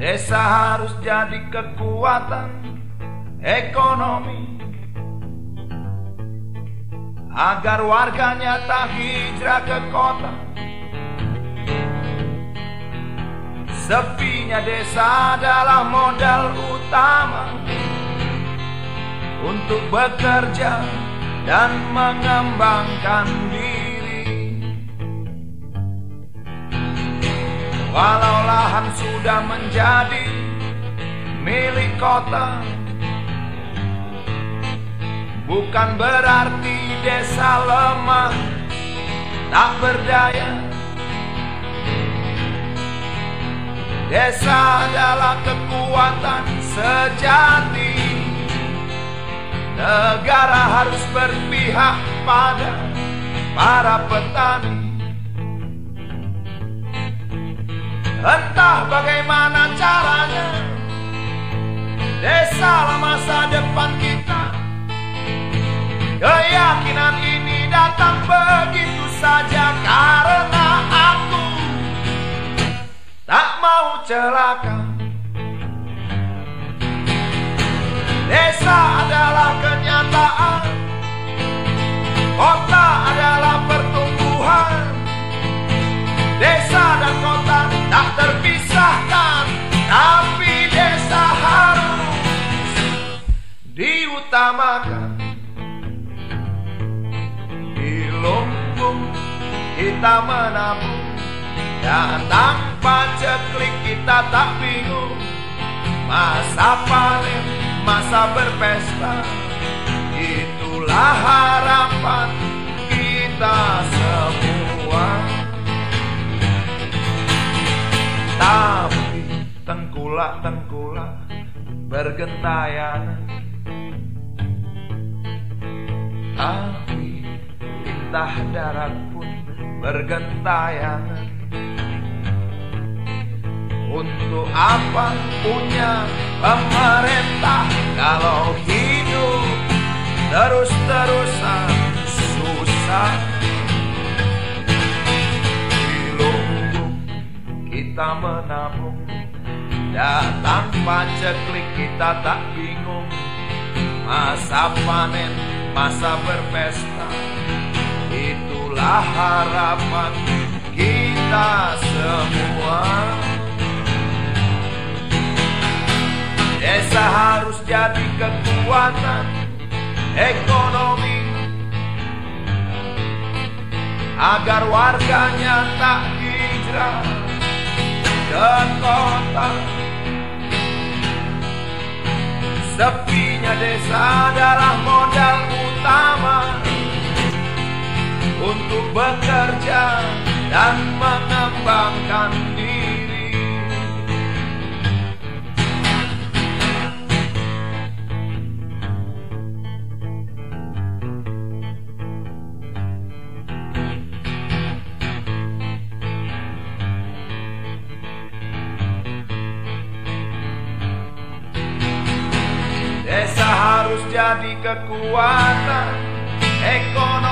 Desa harus jadi kekuatan ekonomi Agar warganya tak hijrah ke kota. Sepinya desa adalah modal utama Untuk bekerja dan mengembangkan diri Walau lahan sudah menjadi milik kota Bukan berarti desa lemah Tak berdaya. Desa adalah kekuatan sejati. Negara harus berpihak pada para petani Entah bagaimana caranya Desa masa depan kita. Keyakinan ini datang begitu saja Karena aku Tak mau celaka. Desa diutamakan Di lumbung kita menabung Dan tanpa ceklik kita tak bingung. Masa panen, masa berpesta Itulah harapan kita semua. Tapi tengkulak-tengkulak bergentayangan Tapi tintah darat pun bergentayangan. Untuk apa punya pemerintah Kalau hidup terus-terusan susah? Di lumbung kita menabung Dan tanpa kita tak bingung. Masa panen, masa berpesta. Itulah harapan kita semua. Desa harus jadi kekuatan ekonomi. Agar warganya tak hijrah ke kota. Sepinya desa adalah modal Desa harus jadi kekuatan ekonomi